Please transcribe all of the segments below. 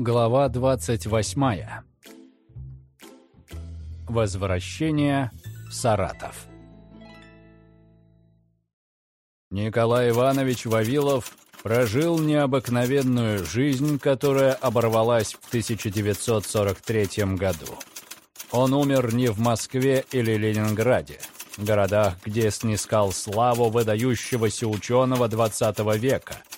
Глава 28. Возвращение в Саратов. Николай Иванович Вавилов прожил необыкновенную жизнь, которая оборвалась в 1943 году. Он умер не в Москве или Ленинграде, городах, где снискал славу выдающегося ученого XX века –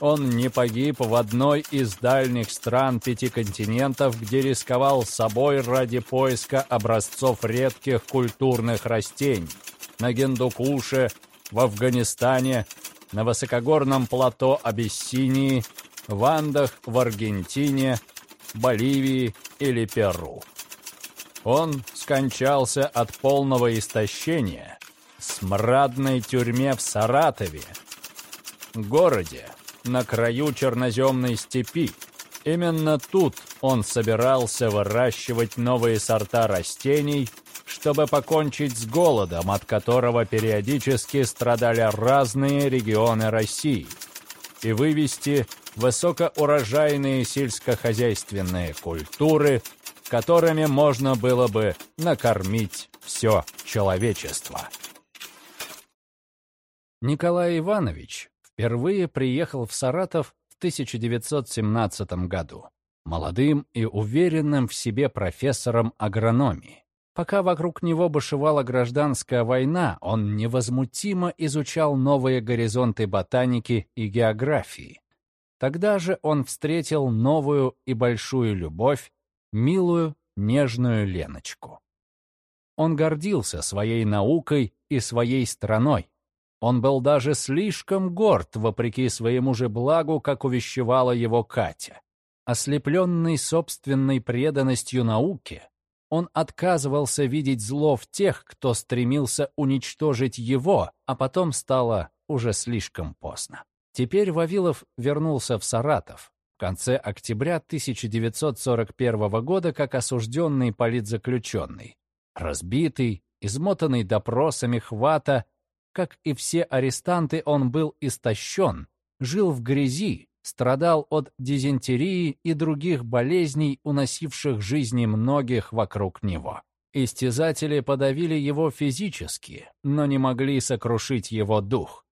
он не погиб в одной из дальних стран пяти континентов, где рисковал собой ради поиска образцов редких культурных растений. На Гендукуше, в Афганистане, на высокогорном плато Абиссинии, в Андах в Аргентине, Боливии или Перу. Он скончался от полного истощения в смрадной тюрьме в Саратове, городе, на краю черноземной степи. Именно тут он собирался выращивать новые сорта растений, чтобы покончить с голодом, от которого периодически страдали разные регионы России, и вывести высокоурожайные сельскохозяйственные культуры, которыми можно было бы накормить все человечество. Николай Иванович впервые приехал в Саратов в 1917 году, молодым и уверенным в себе профессором агрономии. Пока вокруг него бушевала гражданская война, он невозмутимо изучал новые горизонты ботаники и географии. Тогда же он встретил новую и большую любовь, милую, нежную Леночку. Он гордился своей наукой и своей страной, он был даже слишком горд, вопреки своему же благу, как увещевала его Катя. Ослепленный собственной преданностью науке, он отказывался видеть зло в тех, кто стремился уничтожить его, а потом стало уже слишком поздно. Теперь Вавилов вернулся в Саратов в конце октября 1941 года как осужденный политзаключенный. Разбитый, измотанный допросами хвата, как и все арестанты, он был истощен, жил в грязи, страдал от дизентерии и других болезней, уносивших жизни многих вокруг него. Истязатели подавили его физически, но не могли сокрушить его дух.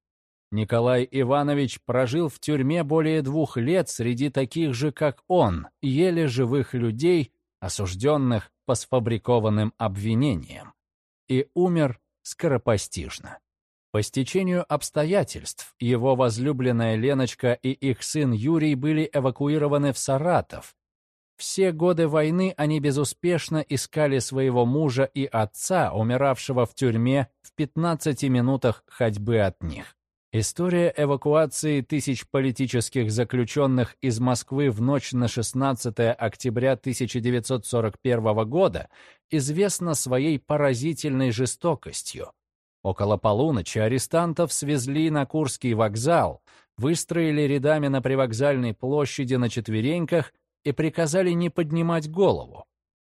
Николай Иванович прожил в тюрьме более двух лет среди таких же, как он, еле живых людей, осужденных по сфабрикованным обвинениям, и умер скоропостижно. По стечению обстоятельств его возлюбленная Леночка и их сын Юрий были эвакуированы в Саратов. Все годы войны они безуспешно искали своего мужа и отца, умиравшего в тюрьме в 15 минутах ходьбы от них. История эвакуации тысяч политических заключенных из Москвы в ночь на 16 октября 1941 года известна своей поразительной жестокостью. Около полуночи арестантов свезли на Курский вокзал, выстроили рядами на привокзальной площади на четвереньках и приказали не поднимать голову.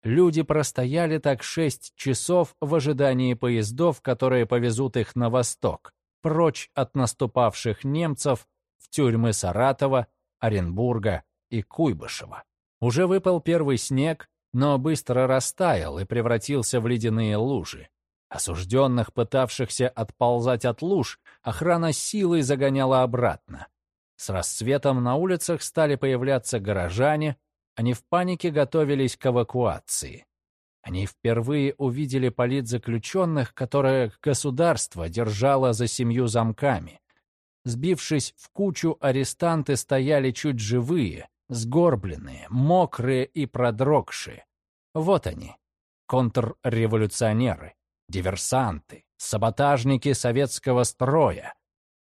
Люди простояли так шесть часов в ожидании поездов, которые повезут их на восток, прочь от наступавших немцев в тюрьмы Саратова, Оренбурга и Куйбышева. Уже выпал первый снег, но быстро растаял и превратился в ледяные лужи. Осужденных, пытавшихся отползать от луж, охрана силой загоняла обратно. С рассветом на улицах стали появляться горожане, они в панике готовились к эвакуации. Они впервые увидели политзаключенных, которые государство держало за семью замками. Сбившись в кучу, арестанты стояли чуть живые, сгорбленные, мокрые и продрогшие. Вот они, контрреволюционеры диверсанты, саботажники советского строя.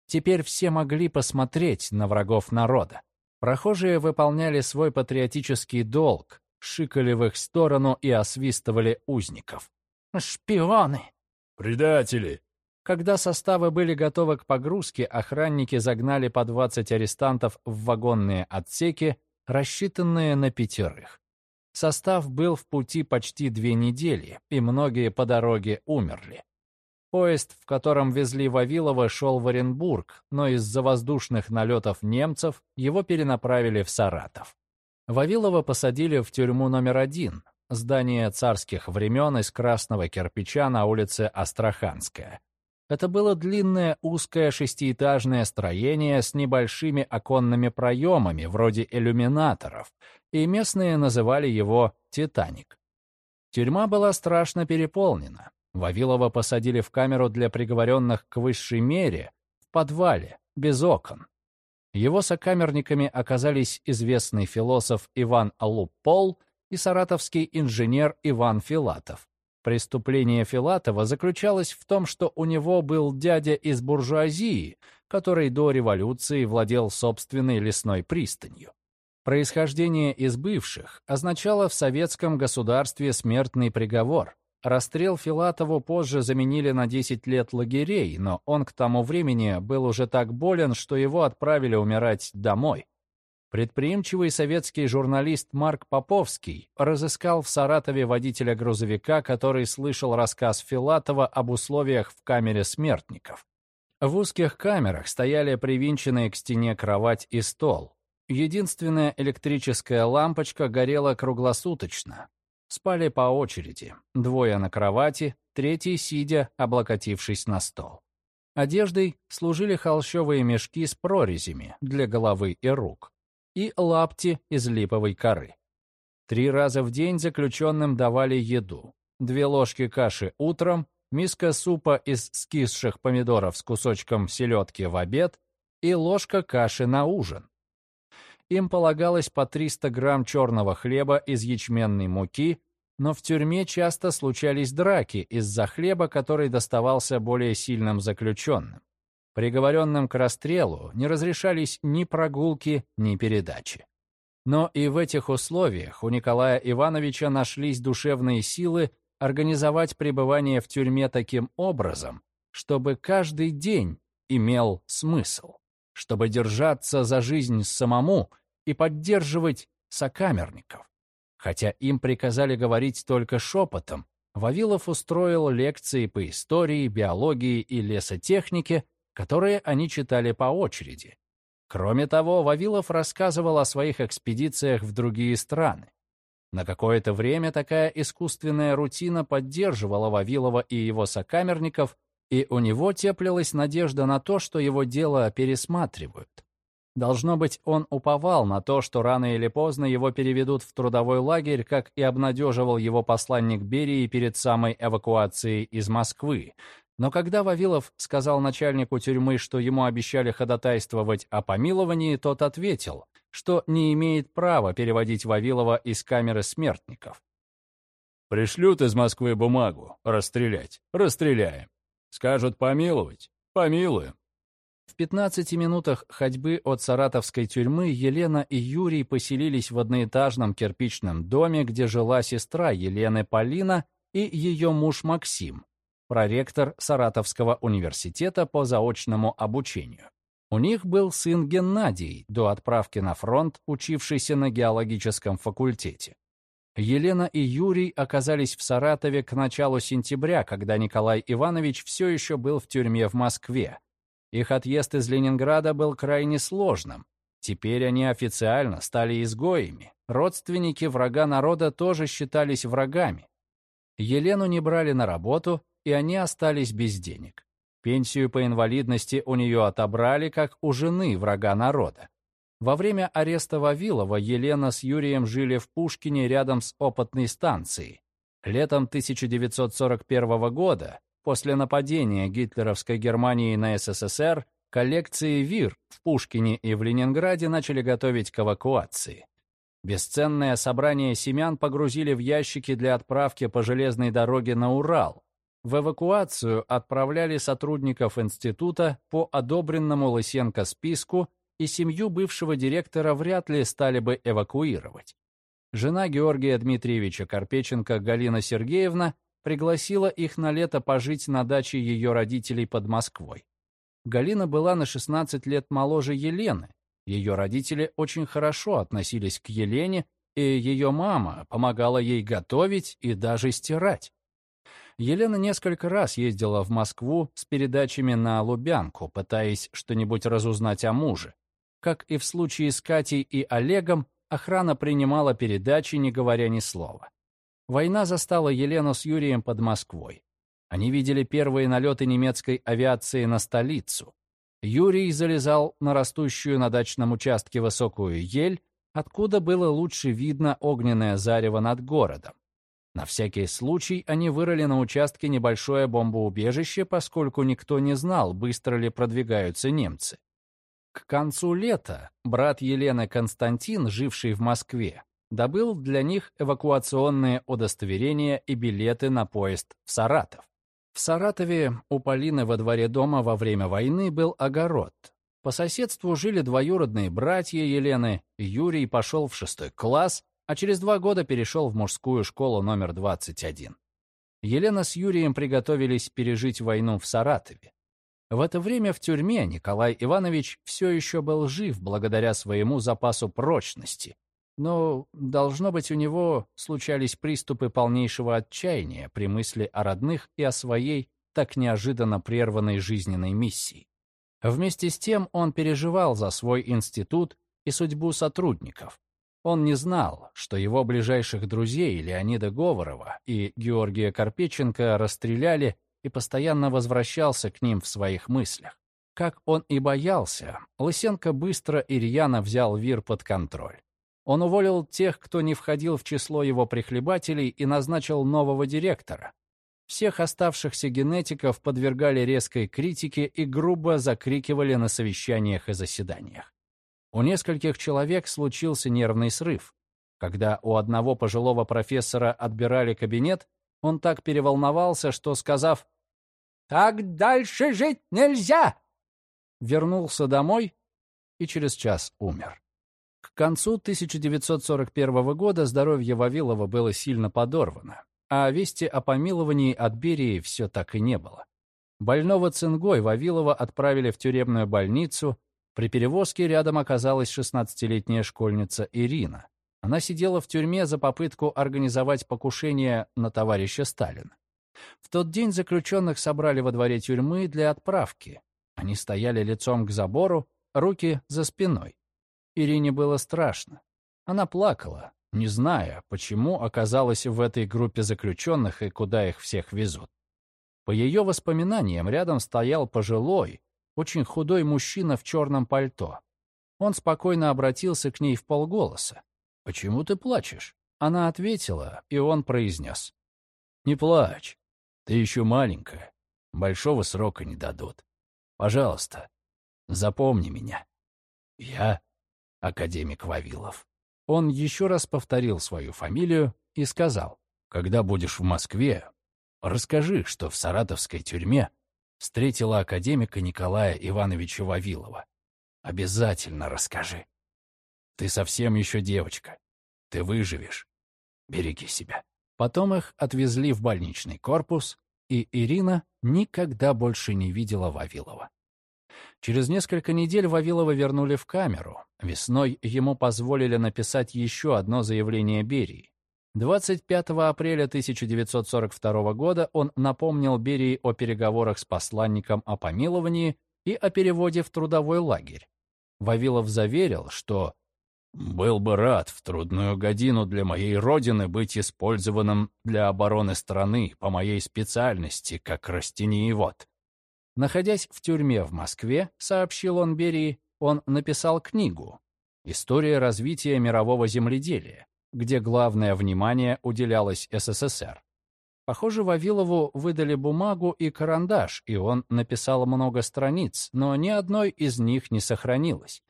Теперь все могли посмотреть на врагов народа. Прохожие выполняли свой патриотический долг, шикали в их сторону и освистывали узников. «Шпионы!» «Предатели!» Когда составы были готовы к погрузке, охранники загнали по 20 арестантов в вагонные отсеки, рассчитанные на пятерых. Состав был в пути почти две недели, и многие по дороге умерли. Поезд, в котором везли Вавилова, шел в Оренбург, но из-за воздушных налетов немцев его перенаправили в Саратов. Вавилова посадили в тюрьму номер один, здание царских времен из красного кирпича на улице Астраханская. Это было длинное узкое шестиэтажное строение с небольшими оконными проемами, вроде иллюминаторов, и местные называли его «Титаник». Тюрьма была страшно переполнена. Вавилова посадили в камеру для приговоренных к высшей мере в подвале, без окон. Его сокамерниками оказались известный философ Иван Алупол и саратовский инженер Иван Филатов. Преступление Филатова заключалось в том, что у него был дядя из буржуазии, который до революции владел собственной лесной пристанью. Происхождение из бывших означало в советском государстве смертный приговор. Расстрел Филатову позже заменили на 10 лет лагерей, но он к тому времени был уже так болен, что его отправили умирать домой. Предприимчивый советский журналист Марк Поповский разыскал в Саратове водителя грузовика, который слышал рассказ Филатова об условиях в камере смертников. В узких камерах стояли привинченные к стене кровать и стол. Единственная электрическая лампочка горела круглосуточно, Спали по очереди, двое на кровати, третий сидя, облокотившись на стол. Одеждой служили холщовые мешки с прорезями для головы и рук и лапти из липовой коры. Три раза в день заключенным давали еду. Две ложки каши утром, миска супа из скисших помидоров с кусочком селедки в обед и ложка каши на ужин им полагалось по 300 грамм черного хлеба из ячменной муки, но в тюрьме часто случались драки из-за хлеба, который доставался более сильным заключенным. Приговоренным к расстрелу не разрешались ни прогулки, ни передачи. Но и в этих условиях у Николая Ивановича нашлись душевные силы организовать пребывание в тюрьме таким образом, чтобы каждый день имел смысл чтобы держаться за жизнь самому и поддерживать сокамерников. Хотя им приказали говорить только шепотом, Вавилов устроил лекции по истории, биологии и лесотехнике, которые они читали по очереди. Кроме того, Вавилов рассказывал о своих экспедициях в другие страны. На какое-то время такая искусственная рутина поддерживала Вавилова и его сокамерников и у него теплилась надежда на то, что его дело пересматривают. Должно быть, он уповал на то, что рано или поздно его переведут в трудовой лагерь, как и обнадеживал его посланник Берии перед самой эвакуацией из Москвы. Но когда Вавилов сказал начальнику тюрьмы, что ему обещали ходатайствовать о помиловании, тот ответил, что не имеет права переводить Вавилова из камеры смертников. «Пришлют из Москвы бумагу. Расстрелять. Расстреляем. Скажут помиловать? Помилуем. В 15 минутах ходьбы от саратовской тюрьмы Елена и Юрий поселились в одноэтажном кирпичном доме, где жила сестра Елены Полина и ее муж Максим, проректор Саратовского университета по заочному обучению. У них был сын Геннадий, до отправки на фронт, учившийся на геологическом факультете. Елена и Юрий оказались в Саратове к началу сентября, когда Николай Иванович все еще был в тюрьме в Москве. Их отъезд из Ленинграда был крайне сложным. Теперь они официально стали изгоями. Родственники врага народа тоже считались врагами. Елену не брали на работу, и они остались без денег. Пенсию по инвалидности у нее отобрали, как у жены врага народа. Во время ареста Вавилова Елена с Юрием жили в Пушкине рядом с опытной станцией. Летом 1941 года, после нападения гитлеровской Германии на СССР, коллекции ВИР в Пушкине и в Ленинграде начали готовить к эвакуации. Бесценное собрание семян погрузили в ящики для отправки по железной дороге на Урал. В эвакуацию отправляли сотрудников института по одобренному Лысенко списку и семью бывшего директора вряд ли стали бы эвакуировать. Жена Георгия Дмитриевича Карпеченко Галина Сергеевна пригласила их на лето пожить на даче ее родителей под Москвой. Галина была на 16 лет моложе Елены. Ее родители очень хорошо относились к Елене, и ее мама помогала ей готовить и даже стирать. Елена несколько раз ездила в Москву с передачами на Лубянку, пытаясь что-нибудь разузнать о муже. Как и в случае с Катей и Олегом, охрана принимала передачи, не говоря ни слова. Война застала Елену с Юрием под Москвой. Они видели первые налеты немецкой авиации на столицу. Юрий залезал на растущую на дачном участке высокую ель, откуда было лучше видно огненное зарево над городом. На всякий случай они вырыли на участке небольшое бомбоубежище, поскольку никто не знал, быстро ли продвигаются немцы. К концу лета брат Елены Константин, живший в Москве, добыл для них эвакуационные удостоверения и билеты на поезд в Саратов. В Саратове у Полины во дворе дома во время войны был огород. По соседству жили двоюродные братья Елены. Юрий пошел в шестой класс, а через два года перешел в мужскую школу номер 21. Елена с Юрием приготовились пережить войну в Саратове. В это время в тюрьме Николай Иванович все еще был жив благодаря своему запасу прочности, но, должно быть, у него случались приступы полнейшего отчаяния при мысли о родных и о своей так неожиданно прерванной жизненной миссии. Вместе с тем он переживал за свой институт и судьбу сотрудников. Он не знал, что его ближайших друзей Леонида Говорова и Георгия Карпеченко расстреляли и постоянно возвращался к ним в своих мыслях. Как он и боялся, Лысенко быстро и рьяно взял ВИР под контроль. Он уволил тех, кто не входил в число его прихлебателей, и назначил нового директора. Всех оставшихся генетиков подвергали резкой критике и грубо закрикивали на совещаниях и заседаниях. У нескольких человек случился нервный срыв. Когда у одного пожилого профессора отбирали кабинет, он так переволновался, что, сказав «Так дальше жить нельзя!», вернулся домой и через час умер. К концу 1941 года здоровье Вавилова было сильно подорвано, а вести о помиловании от Берии все так и не было. Больного цингой Вавилова отправили в тюремную больницу. При перевозке рядом оказалась 16-летняя школьница Ирина. Она сидела в тюрьме за попытку организовать покушение на товарища Сталина. В тот день заключенных собрали во дворе тюрьмы для отправки. Они стояли лицом к забору, руки за спиной. Ирине было страшно. Она плакала, не зная, почему оказалась в этой группе заключенных и куда их всех везут. По ее воспоминаниям, рядом стоял пожилой, очень худой мужчина в черном пальто. Он спокойно обратился к ней в полголоса. «Почему ты плачешь?» Она ответила, и он произнес. «Не плачь. Ты еще маленькая. Большого срока не дадут. Пожалуйста, запомни меня. Я академик Вавилов. Он еще раз повторил свою фамилию и сказал, «Когда будешь в Москве, расскажи, что в саратовской тюрьме встретила академика Николая Ивановича Вавилова. Обязательно расскажи. Ты совсем еще девочка. Ты выживешь. Береги себя». Потом их отвезли в больничный корпус, и Ирина никогда больше не видела Вавилова. Через несколько недель Вавилова вернули в камеру. Весной ему позволили написать еще одно заявление Берии. 25 апреля 1942 года он напомнил Берии о переговорах с посланником о помиловании и о переводе в трудовой лагерь. Вавилов заверил, что «был бы рад в трудную годину для моей родины быть использованным для обороны страны по моей специальности, как растениевод. Находясь в тюрьме в Москве, сообщил он Берии, он написал книгу «История развития мирового земледелия», где главное внимание уделялось СССР. Похоже, Вавилову выдали бумагу и карандаш, и он написал много страниц, но ни одной из них не сохранилось.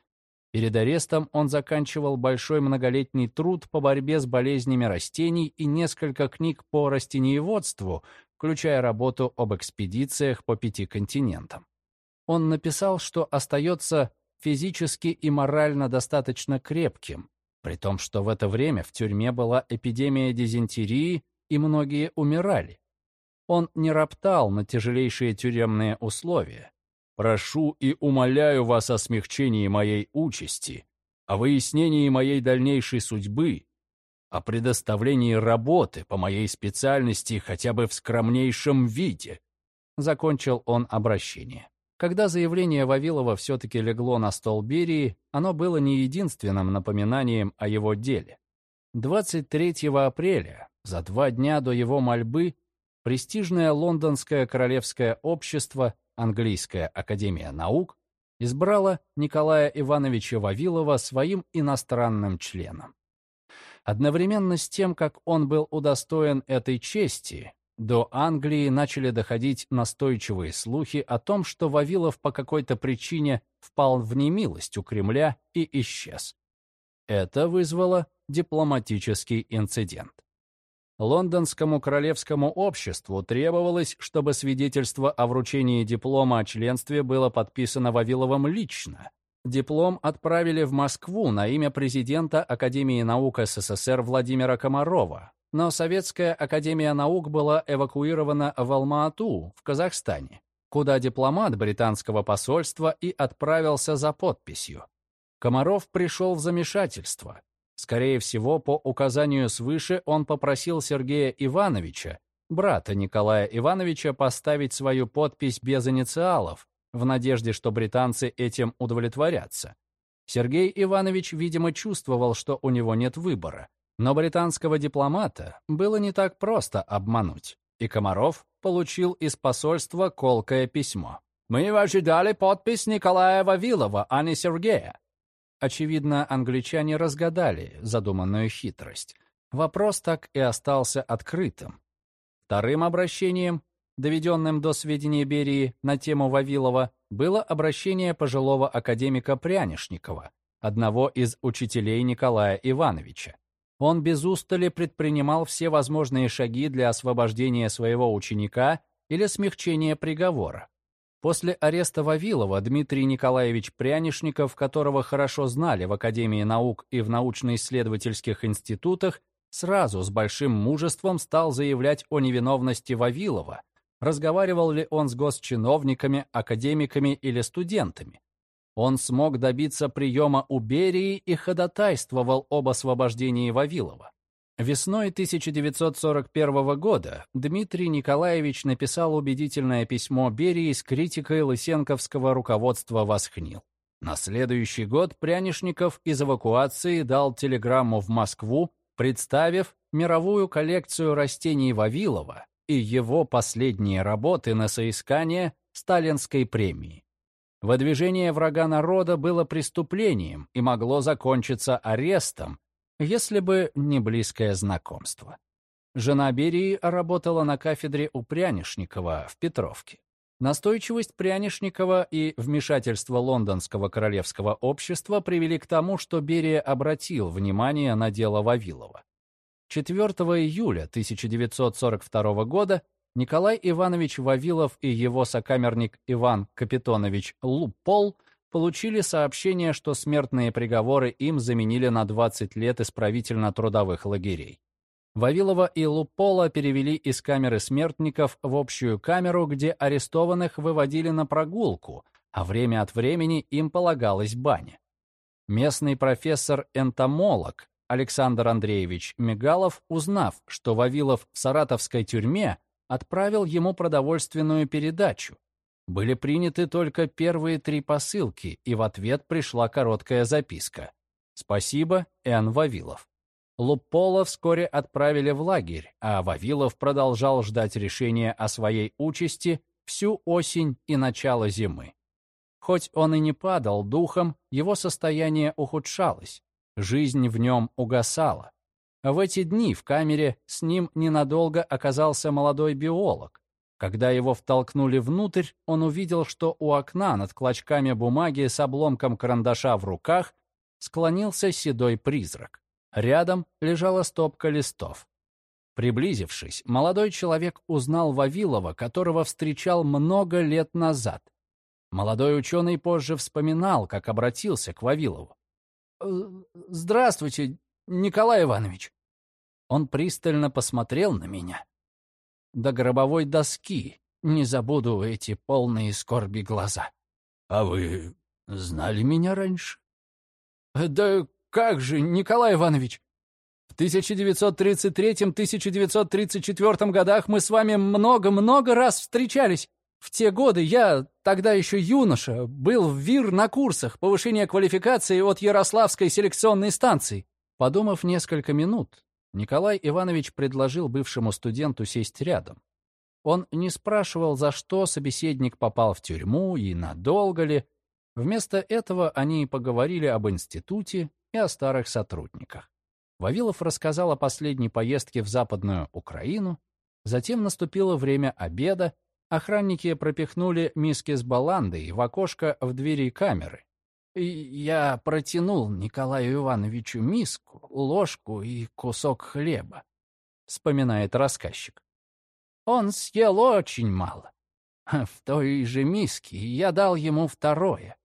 Перед арестом он заканчивал большой многолетний труд по борьбе с болезнями растений и несколько книг по растениеводству, включая работу об экспедициях по пяти континентам. Он написал, что остается физически и морально достаточно крепким, при том, что в это время в тюрьме была эпидемия дизентерии и многие умирали. Он не роптал на тяжелейшие тюремные условия. «Прошу и умоляю вас о смягчении моей участи, о выяснении моей дальнейшей судьбы о предоставлении работы по моей специальности хотя бы в скромнейшем виде. Закончил он обращение. Когда заявление Вавилова все-таки легло на стол Берии, оно было не единственным напоминанием о его деле. 23 апреля, за два дня до его мольбы, престижное лондонское королевское общество, английская академия наук, избрало Николая Ивановича Вавилова своим иностранным членом. Одновременно с тем, как он был удостоен этой чести, до Англии начали доходить настойчивые слухи о том, что Вавилов по какой-то причине впал в немилость у Кремля и исчез. Это вызвало дипломатический инцидент. Лондонскому королевскому обществу требовалось, чтобы свидетельство о вручении диплома о членстве было подписано Вавиловым лично. Диплом отправили в Москву на имя президента Академии наук СССР Владимира Комарова, но Советская Академия Наук была эвакуирована в Алма-Ату, в Казахстане, куда дипломат британского посольства и отправился за подписью. Комаров пришел в замешательство. Скорее всего, по указанию свыше он попросил Сергея Ивановича, брата Николая Ивановича, поставить свою подпись без инициалов, в надежде, что британцы этим удовлетворятся. Сергей Иванович, видимо, чувствовал, что у него нет выбора. Но британского дипломата было не так просто обмануть, и Комаров получил из посольства колкое письмо. «Мы ожидали подпись Николая Вавилова, а не Сергея». Очевидно, англичане разгадали задуманную хитрость. Вопрос так и остался открытым. Вторым обращением, доведенным до сведения Берии на тему Вавилова, было обращение пожилого академика Прянишникова, одного из учителей Николая Ивановича. Он без устали предпринимал все возможные шаги для освобождения своего ученика или смягчения приговора. После ареста Вавилова Дмитрий Николаевич Прянишников, которого хорошо знали в Академии наук и в научно-исследовательских институтах, сразу с большим мужеством стал заявлять о невиновности Вавилова, разговаривал ли он с госчиновниками, академиками или студентами. Он смог добиться приема у Берии и ходатайствовал об освобождении Вавилова. Весной 1941 года Дмитрий Николаевич написал убедительное письмо Берии с критикой лысенковского руководства «Восхнил». На следующий год Прянишников из эвакуации дал телеграмму в Москву, представив мировую коллекцию растений Вавилова и его последние работы на соискание Сталинской премии. Выдвижение врага народа было преступлением и могло закончиться арестом, если бы не близкое знакомство. Жена Берии работала на кафедре у Прянишникова в Петровке. Настойчивость Прянишникова и вмешательство Лондонского королевского общества привели к тому, что Берия обратил внимание на дело Вавилова. 4 июля 1942 года Николай Иванович Вавилов и его сокамерник Иван Капитонович Лупол получили сообщение, что смертные приговоры им заменили на 20 лет исправительно-трудовых лагерей. Вавилова и Лупола перевели из камеры смертников в общую камеру, где арестованных выводили на прогулку, а время от времени им полагалась баня. Местный профессор-энтомолог Александр Андреевич Мигалов, узнав, что Вавилов в саратовской тюрьме, отправил ему продовольственную передачу. Были приняты только первые три посылки, и в ответ пришла короткая записка. «Спасибо, Н. Вавилов». Лупола вскоре отправили в лагерь, а Вавилов продолжал ждать решения о своей участи всю осень и начало зимы. Хоть он и не падал духом, его состояние ухудшалось, жизнь в нем угасала. В эти дни в камере с ним ненадолго оказался молодой биолог. Когда его втолкнули внутрь, он увидел, что у окна над клочками бумаги с обломком карандаша в руках склонился седой призрак. Рядом лежала стопка листов. Приблизившись, молодой человек узнал Вавилова, которого встречал много лет назад. Молодой ученый позже вспоминал, как обратился к Вавилову. «Э, «Здравствуйте, Николай Иванович. Он пристально посмотрел на меня. До гробовой доски не забуду эти полные скорби глаза. — А вы знали меня раньше? — Да как же, Николай Иванович! В 1933-1934 годах мы с вами много-много раз встречались. В те годы я тогда еще юноша, был в ВИР на курсах повышения квалификации от Ярославской селекционной станции. Подумав несколько минут, Николай Иванович предложил бывшему студенту сесть рядом. Он не спрашивал, за что собеседник попал в тюрьму и надолго ли. Вместо этого они поговорили об институте и о старых сотрудниках. Вавилов рассказал о последней поездке в Западную Украину. Затем наступило время обеда. Охранники пропихнули миски с баландой в окошко в двери камеры. Я протянул Николаю Ивановичу миску, ложку и кусок хлеба, вспоминает рассказчик. Он съел очень мало. В той же миске я дал ему второе.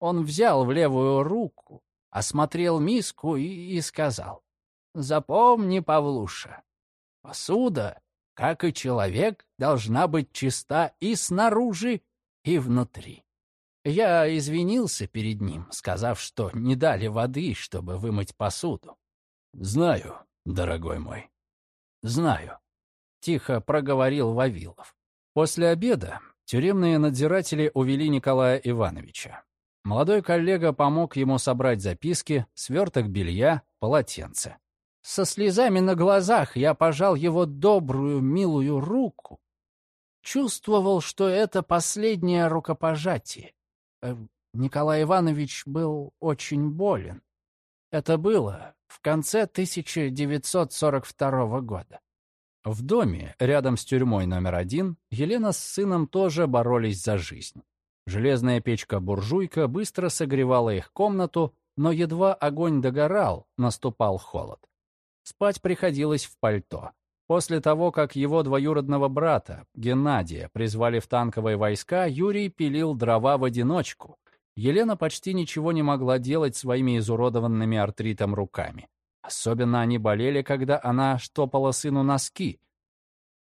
Он взял в левую руку, осмотрел миску и, и сказал, «Запомни, Павлуша, посуда, как и человек, должна быть чиста и снаружи, и внутри». Я извинился перед ним, сказав, что не дали воды, чтобы вымыть посуду. «Знаю, дорогой мой, знаю», — тихо проговорил Вавилов. После обеда тюремные надзиратели увели Николая Ивановича. Молодой коллега помог ему собрать записки, сверток белья, полотенце. Со слезами на глазах я пожал его добрую, милую руку. Чувствовал, что это последнее рукопожатие. Э, Николай Иванович был очень болен. Это было в конце 1942 года. В доме, рядом с тюрьмой номер один, Елена с сыном тоже боролись за жизнь. Железная печка-буржуйка быстро согревала их комнату, но едва огонь догорал, наступал холод. Спать приходилось в пальто. После того, как его двоюродного брата, Геннадия, призвали в танковые войска, Юрий пилил дрова в одиночку. Елена почти ничего не могла делать своими изуродованными артритом руками. Особенно они болели, когда она штопала сыну носки —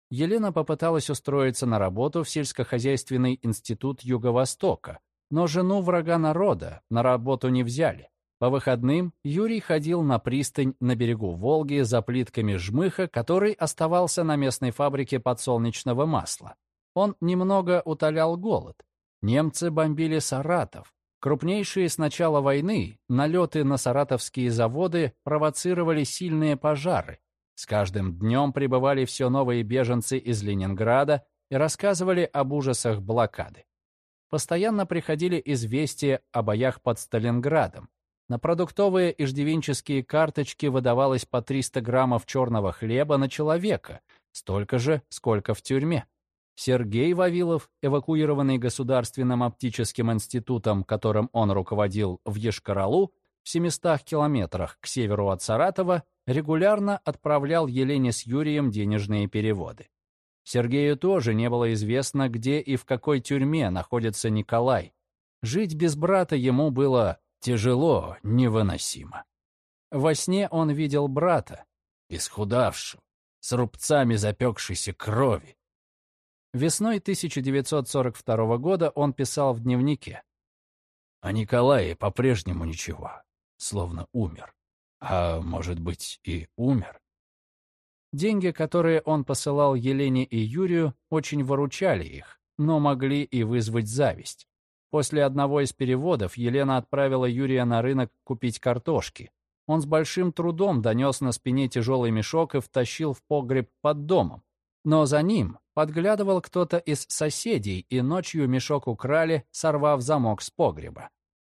Елена попыталась устроиться на работу в сельскохозяйственный институт Юго-Востока, но жену врага народа на работу не взяли. По выходным Юрий ходил на пристань на берегу Волги за плитками жмыха, который оставался на местной фабрике подсолнечного масла. Он немного утолял голод. Немцы бомбили Саратов. Крупнейшие с начала войны налеты на саратовские заводы провоцировали сильные пожары. С каждым днем прибывали все новые беженцы из Ленинграда и рассказывали об ужасах блокады. Постоянно приходили известия о боях под Сталинградом. На продуктовые иждивенческие карточки выдавалось по 300 граммов черного хлеба на человека, столько же, сколько в тюрьме. Сергей Вавилов, эвакуированный Государственным оптическим институтом, которым он руководил в Ешкаралу, в 700 километрах к северу от Саратова, регулярно отправлял Елене с Юрием денежные переводы. Сергею тоже не было известно, где и в какой тюрьме находится Николай. Жить без брата ему было тяжело, невыносимо. Во сне он видел брата, исхудавшим, с рубцами запекшейся крови. Весной 1942 года он писал в дневнике. О Николае по-прежнему ничего, словно умер а может быть и умер. Деньги, которые он посылал Елене и Юрию, очень выручали их, но могли и вызвать зависть. После одного из переводов Елена отправила Юрия на рынок купить картошки. Он с большим трудом донес на спине тяжелый мешок и втащил в погреб под домом. Но за ним подглядывал кто-то из соседей, и ночью мешок украли, сорвав замок с погреба.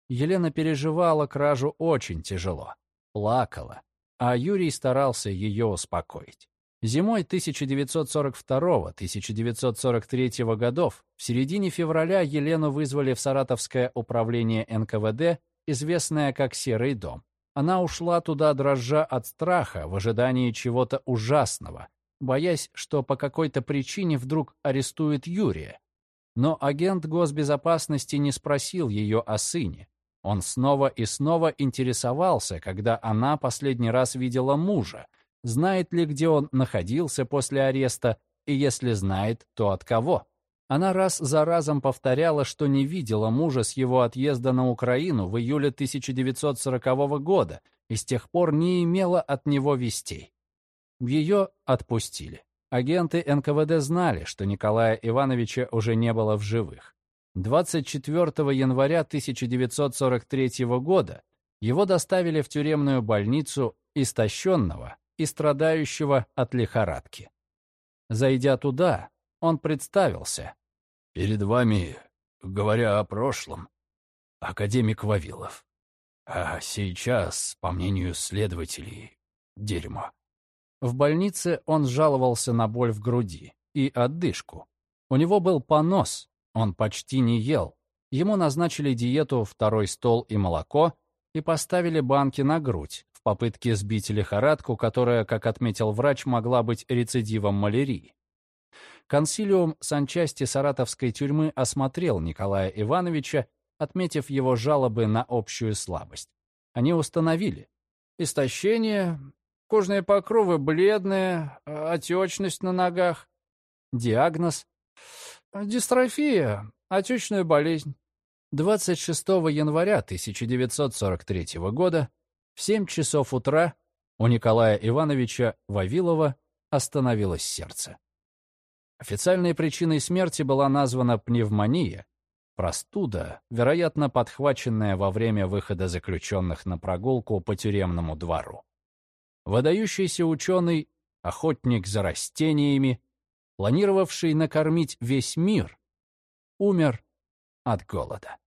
Елена переживала кражу очень тяжело плакала, а Юрий старался ее успокоить. Зимой 1942-1943 годов, в середине февраля Елену вызвали в Саратовское управление НКВД, известное как «Серый дом». Она ушла туда, дрожа от страха, в ожидании чего-то ужасного, боясь, что по какой-то причине вдруг арестуют Юрия. Но агент госбезопасности не спросил ее о сыне. Он снова и снова интересовался, когда она последний раз видела мужа, знает ли, где он находился после ареста, и если знает, то от кого. Она раз за разом повторяла, что не видела мужа с его отъезда на Украину в июле 1940 года и с тех пор не имела от него вестей. Ее отпустили. Агенты НКВД знали, что Николая Ивановича уже не было в живых. 24 января 1943 года его доставили в тюремную больницу истощенного и страдающего от лихорадки. Зайдя туда, он представился. «Перед вами, говоря о прошлом, академик Вавилов. А сейчас, по мнению следователей, дерьмо». В больнице он жаловался на боль в груди и отдышку. У него был понос, он почти не ел. Ему назначили диету «второй стол и молоко» и поставили банки на грудь попытке сбить лихорадку, которая, как отметил врач, могла быть рецидивом малярии. Консилиум санчасти саратовской тюрьмы осмотрел Николая Ивановича, отметив его жалобы на общую слабость. Они установили истощение, кожные покровы бледные, отечность на ногах. Диагноз — дистрофия, отечная болезнь. 26 января 1943 года в 7 часов утра у Николая Ивановича Вавилова остановилось сердце. Официальной причиной смерти была названа пневмония, простуда, вероятно, подхваченная во время выхода заключенных на прогулку по тюремному двору. Выдающийся ученый, охотник за растениями, планировавший накормить весь мир, умер от голода.